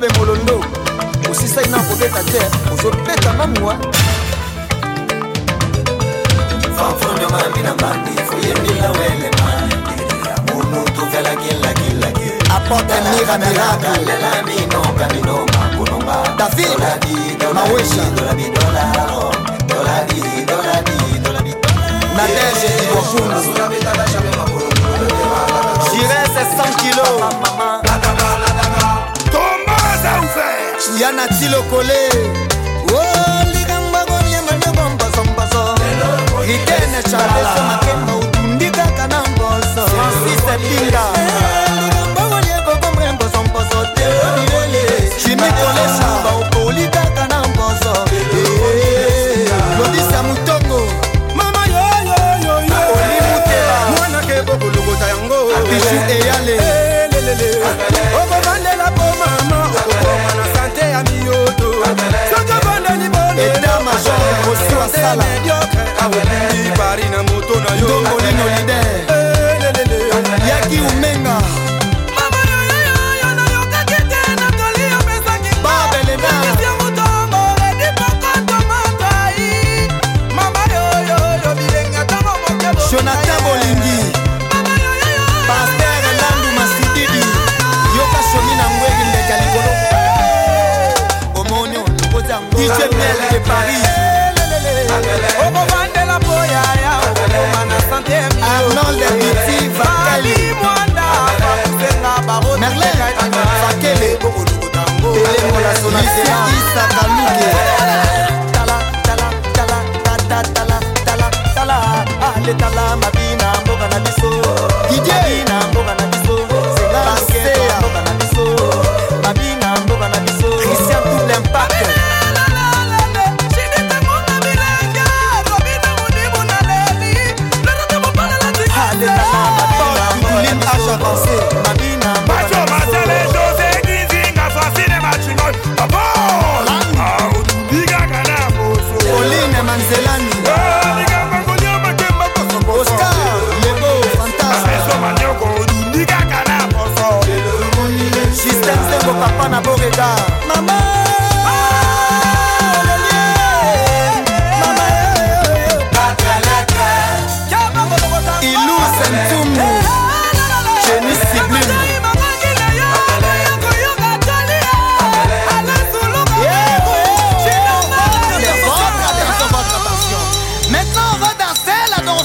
lobe molondo osisai na kobeta te ozobeta mamwa apporte mira miracle david mawesha nadege iwakundu ya na ti lokole oh, likambo koniemba nyoko mposompaso rikene charleso makemba utundi kaka na mposo francis ebinga dj mel de paris okobandela mpoya ya okokoma na sante mibali mwanda bakusenga barotekele okolokotangooisaka luke letala mabina mboka na biso dj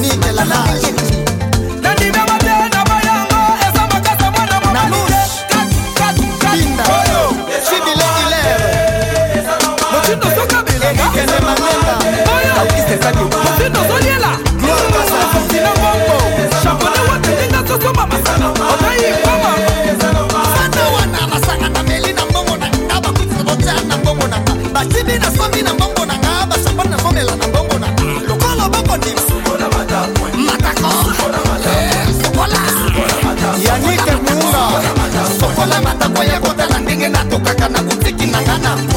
need et la large. na matakwa ya kotala ndenge natokaka na kutiki na nga na ngo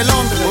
El Londres